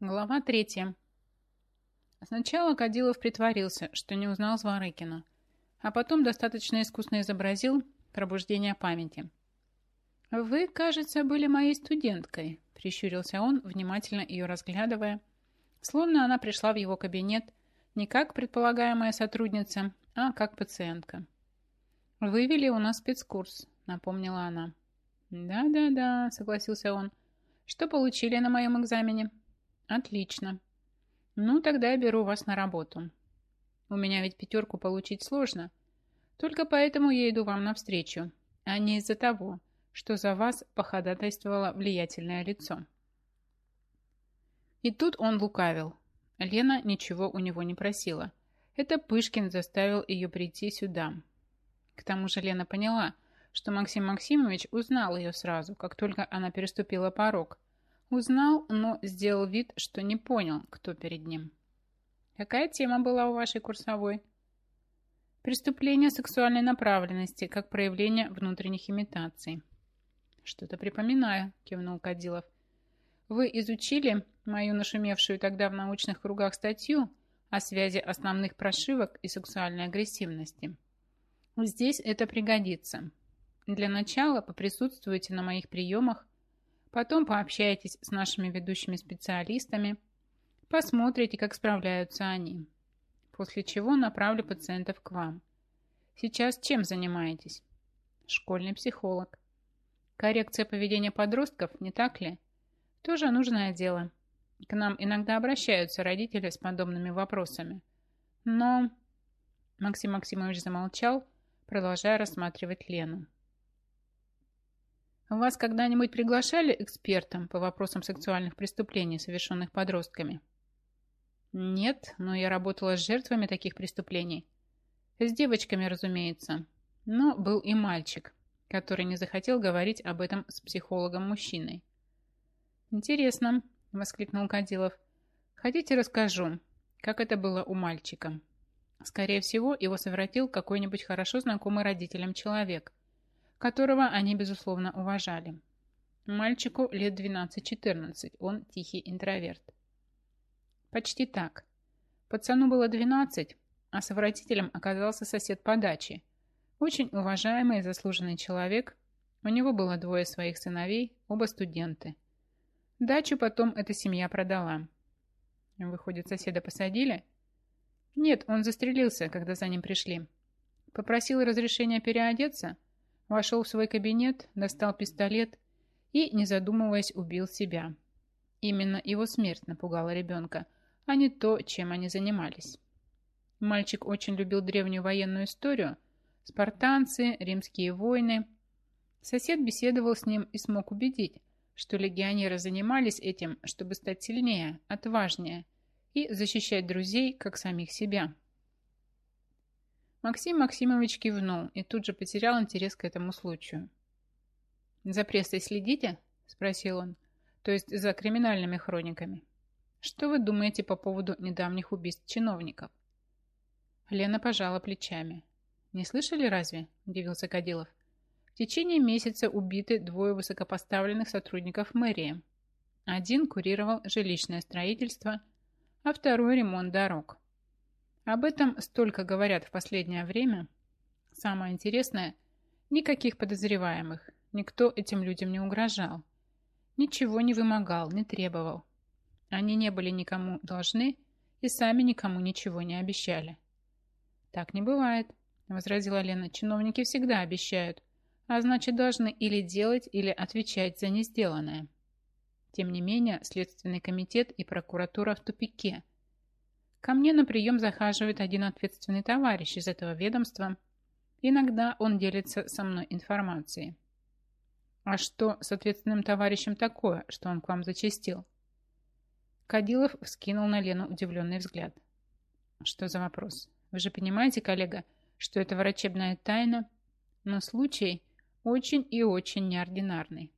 Глава третья. Сначала Кадилов притворился, что не узнал Зворыкина, а потом достаточно искусно изобразил пробуждение памяти. «Вы, кажется, были моей студенткой», – прищурился он, внимательно ее разглядывая, словно она пришла в его кабинет не как предполагаемая сотрудница, а как пациентка. «Вы вели у нас спецкурс», – напомнила она. «Да-да-да», – согласился он. «Что получили на моем экзамене?» Отлично. Ну, тогда я беру вас на работу. У меня ведь пятерку получить сложно. Только поэтому я иду вам навстречу, а не из-за того, что за вас походатайствовало влиятельное лицо. И тут он лукавил. Лена ничего у него не просила. Это Пышкин заставил ее прийти сюда. К тому же Лена поняла, что Максим Максимович узнал ее сразу, как только она переступила порог, Узнал, но сделал вид, что не понял, кто перед ним. Какая тема была у вашей курсовой? Преступление сексуальной направленности, как проявление внутренних имитаций. Что-то припоминаю, кивнул Кадилов. Вы изучили мою нашумевшую тогда в научных кругах статью о связи основных прошивок и сексуальной агрессивности. Здесь это пригодится. Для начала поприсутствуйте на моих приемах Потом пообщайтесь с нашими ведущими специалистами, посмотрите, как справляются они. После чего направлю пациентов к вам. Сейчас чем занимаетесь? Школьный психолог. Коррекция поведения подростков, не так ли? Тоже нужное дело. К нам иногда обращаются родители с подобными вопросами. Но... Максим Максимович замолчал, продолжая рассматривать Лену. Вас когда-нибудь приглашали экспертом по вопросам сексуальных преступлений, совершенных подростками? Нет, но я работала с жертвами таких преступлений. С девочками, разумеется. Но был и мальчик, который не захотел говорить об этом с психологом-мужчиной. «Интересно», — воскликнул Кадилов. «Хотите, расскажу, как это было у мальчика?» Скорее всего, его совратил какой-нибудь хорошо знакомый родителям человек, которого они, безусловно, уважали. Мальчику лет 12-14, он тихий интроверт. Почти так. Пацану было 12, а совратителем оказался сосед по даче. Очень уважаемый и заслуженный человек. У него было двое своих сыновей, оба студенты. Дачу потом эта семья продала. Выходит, соседа посадили? Нет, он застрелился, когда за ним пришли. Попросил разрешения переодеться – Вошел в свой кабинет, достал пистолет и, не задумываясь, убил себя. Именно его смерть напугала ребенка, а не то, чем они занимались. Мальчик очень любил древнюю военную историю, спартанцы, римские войны. Сосед беседовал с ним и смог убедить, что легионеры занимались этим, чтобы стать сильнее, отважнее и защищать друзей, как самих себя. Максим Максимович кивнул и тут же потерял интерес к этому случаю. «За прессой следите?» – спросил он. «То есть за криминальными хрониками. Что вы думаете по поводу недавних убийств чиновников?» Лена пожала плечами. «Не слышали разве?» – удивился Кадилов. «В течение месяца убиты двое высокопоставленных сотрудников мэрии. Один курировал жилищное строительство, а второй – ремонт дорог. Об этом столько говорят в последнее время. Самое интересное, никаких подозреваемых. Никто этим людям не угрожал. Ничего не вымогал, не требовал. Они не были никому должны и сами никому ничего не обещали. «Так не бывает», — возразила Лена. «Чиновники всегда обещают, а значит, должны или делать, или отвечать за несделанное». Тем не менее, Следственный комитет и прокуратура в тупике – Ко мне на прием захаживает один ответственный товарищ из этого ведомства. Иногда он делится со мной информацией. А что с ответственным товарищем такое, что он к вам зачастил? Кадилов вскинул на Лену удивленный взгляд. Что за вопрос? Вы же понимаете, коллега, что это врачебная тайна, но случай очень и очень неординарный.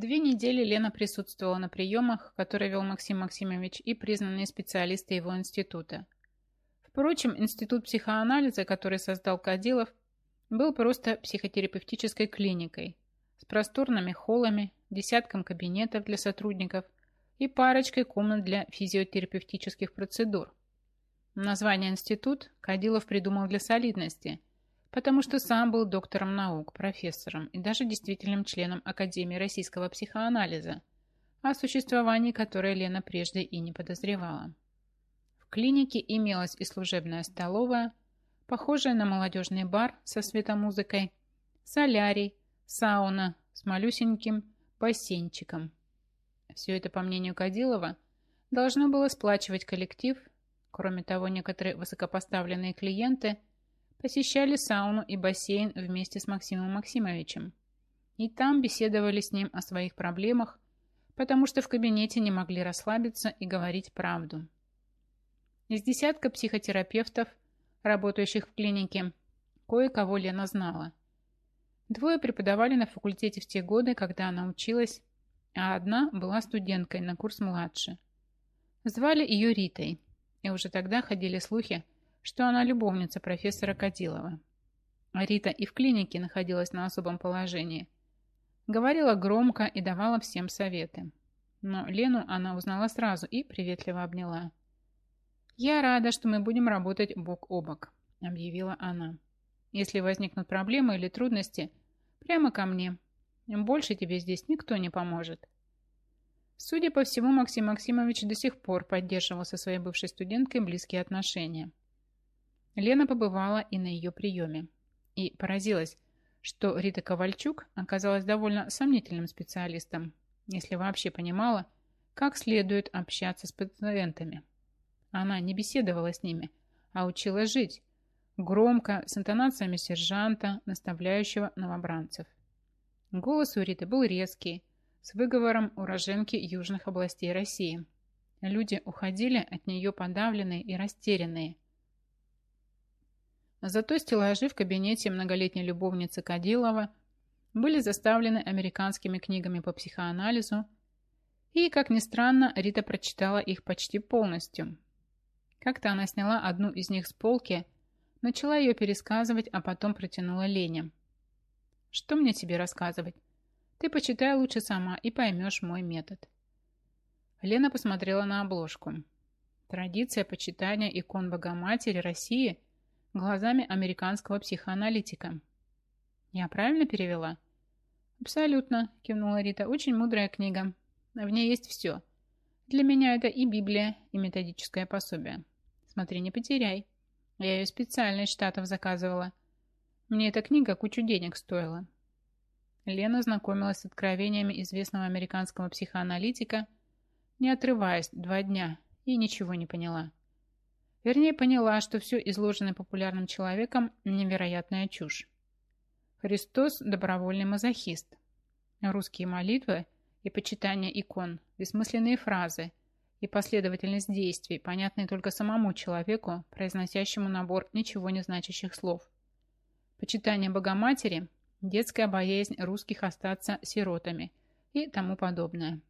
Две недели Лена присутствовала на приемах, которые вел Максим Максимович и признанные специалисты его института. Впрочем, институт психоанализа, который создал Кадилов, был просто психотерапевтической клиникой с просторными холлами, десятком кабинетов для сотрудников и парочкой комнат для физиотерапевтических процедур. Название «институт» Кадилов придумал для солидности, потому что сам был доктором наук, профессором и даже действительным членом Академии российского психоанализа, о существовании которой Лена прежде и не подозревала. В клинике имелась и служебная столовая, похожая на молодежный бар со светомузыкой, солярий, сауна с малюсеньким бассейнчиком. Все это, по мнению Кадилова, должно было сплачивать коллектив. Кроме того, некоторые высокопоставленные клиенты посещали сауну и бассейн вместе с Максимом Максимовичем. И там беседовали с ним о своих проблемах, потому что в кабинете не могли расслабиться и говорить правду. Из десятка психотерапевтов, работающих в клинике, кое-кого Лена знала – Двое преподавали на факультете в те годы, когда она училась, а одна была студенткой на курс младше. Звали ее Ритой, и уже тогда ходили слухи, что она любовница профессора Кадилова. Рита и в клинике находилась на особом положении. Говорила громко и давала всем советы. Но Лену она узнала сразу и приветливо обняла. «Я рада, что мы будем работать бок о бок», — объявила она. Если возникнут проблемы или трудности, прямо ко мне. Больше тебе здесь никто не поможет. Судя по всему, Максим Максимович до сих пор поддерживал со своей бывшей студенткой близкие отношения. Лена побывала и на ее приеме. И поразилась, что Рита Ковальчук оказалась довольно сомнительным специалистом, если вообще понимала, как следует общаться с пациентами. Она не беседовала с ними, а учила жить, Громко, с интонациями сержанта, наставляющего новобранцев. Голос у Риты был резкий, с выговором уроженки южных областей России. Люди уходили от нее подавленные и растерянные. Зато стеллажи в кабинете многолетней любовницы Кадилова были заставлены американскими книгами по психоанализу, и, как ни странно, Рита прочитала их почти полностью. Как-то она сняла одну из них с полки Начала ее пересказывать, а потом протянула Лене. «Что мне тебе рассказывать? Ты почитай лучше сама и поймешь мой метод». Лена посмотрела на обложку. Традиция почитания икон Богоматери России глазами американского психоаналитика. Я правильно перевела? Абсолютно, кивнула Рита. Очень мудрая книга. В ней есть все. Для меня это и Библия, и методическое пособие. Смотри, не потеряй. Я ее специально из Штатов заказывала. Мне эта книга кучу денег стоила. Лена знакомилась с откровениями известного американского психоаналитика, не отрываясь два дня, и ничего не поняла. Вернее, поняла, что все изложенное популярным человеком невероятная чушь. Христос – добровольный мазохист. Русские молитвы и почитание икон, бессмысленные фразы – и последовательность действий, понятные только самому человеку, произносящему набор ничего не значащих слов. Почитание Богоматери, детская боязнь русских остаться сиротами и тому подобное.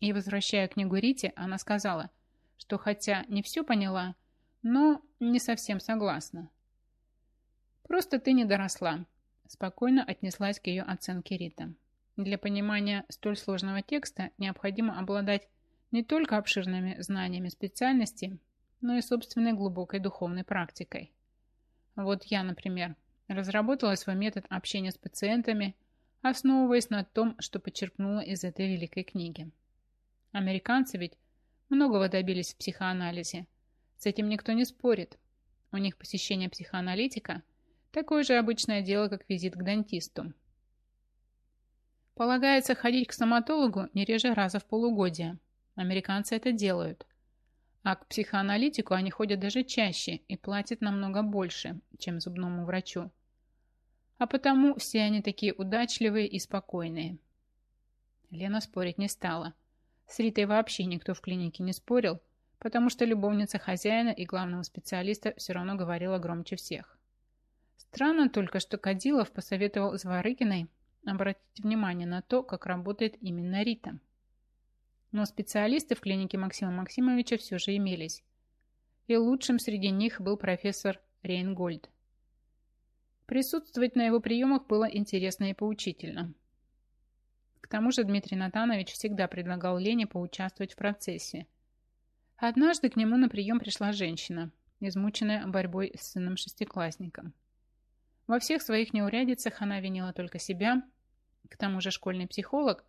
И, возвращая книгу Рите, она сказала, что хотя не все поняла, но не совсем согласна. «Просто ты не доросла», – спокойно отнеслась к ее оценке Рита. Для понимания столь сложного текста необходимо обладать не только обширными знаниями специальности, но и собственной глубокой духовной практикой. Вот я, например, разработала свой метод общения с пациентами, основываясь на том, что почерпнула из этой великой книги. Американцы ведь многого добились в психоанализе. С этим никто не спорит. У них посещение психоаналитика – такое же обычное дело, как визит к дантисту. Полагается ходить к стоматологу не реже раза в полугодие – Американцы это делают. А к психоаналитику они ходят даже чаще и платят намного больше, чем зубному врачу. А потому все они такие удачливые и спокойные. Лена спорить не стала. С Ритой вообще никто в клинике не спорил, потому что любовница хозяина и главного специалиста все равно говорила громче всех. Странно только, что Кадилов посоветовал Зворыкиной обратить внимание на то, как работает именно Рита. Но специалисты в клинике Максима Максимовича все же имелись. И лучшим среди них был профессор Рейнгольд. Присутствовать на его приемах было интересно и поучительно. К тому же Дмитрий Натанович всегда предлагал Лене поучаствовать в процессе. Однажды к нему на прием пришла женщина, измученная борьбой с сыном-шестиклассником. Во всех своих неурядицах она винила только себя. К тому же школьный психолог,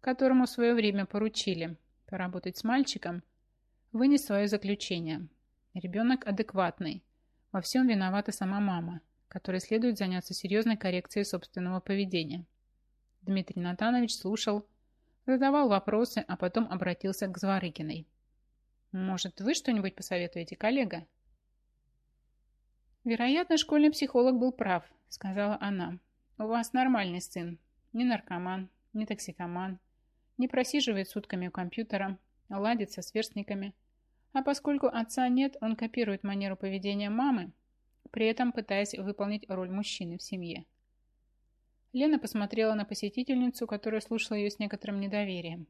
которому в свое время поручили поработать с мальчиком, вынес свое заключение. Ребенок адекватный. Во всем виновата сама мама, которой следует заняться серьезной коррекцией собственного поведения. Дмитрий Натанович слушал, задавал вопросы, а потом обратился к Зворыкиной. «Может, вы что-нибудь посоветуете, коллега?» «Вероятно, школьный психолог был прав», — сказала она. «У вас нормальный сын. Не наркоман, не токсикоман, не просиживает сутками у компьютера, ладит со сверстниками. А поскольку отца нет, он копирует манеру поведения мамы, при этом пытаясь выполнить роль мужчины в семье. Лена посмотрела на посетительницу, которая слушала ее с некоторым недоверием.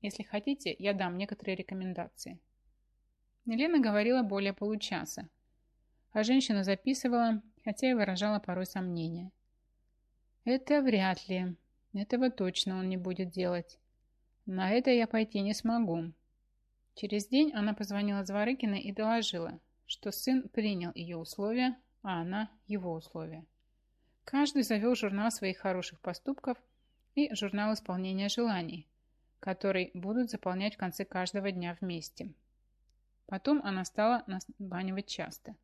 «Если хотите, я дам некоторые рекомендации». Лена говорила более получаса, а женщина записывала, хотя и выражала порой сомнения. «Это вряд ли. Этого точно он не будет делать. На это я пойти не смогу». Через день она позвонила Зворыкиной и доложила, что сын принял ее условия, а она его условия. Каждый завел журнал своих хороших поступков и журнал исполнения желаний, который будут заполнять в конце каждого дня вместе. Потом она стала названивать часто.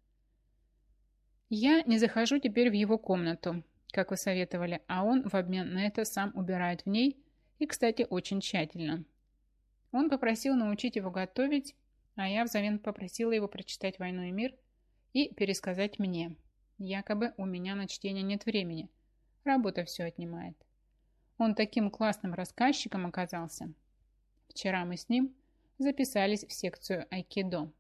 «Я не захожу теперь в его комнату, как вы советовали, а он в обмен на это сам убирает в ней и, кстати, очень тщательно. Он попросил научить его готовить, а я взамен попросила его прочитать «Войну и мир» и пересказать мне – Якобы у меня на чтение нет времени. Работа все отнимает. Он таким классным рассказчиком оказался. Вчера мы с ним записались в секцию айкидо.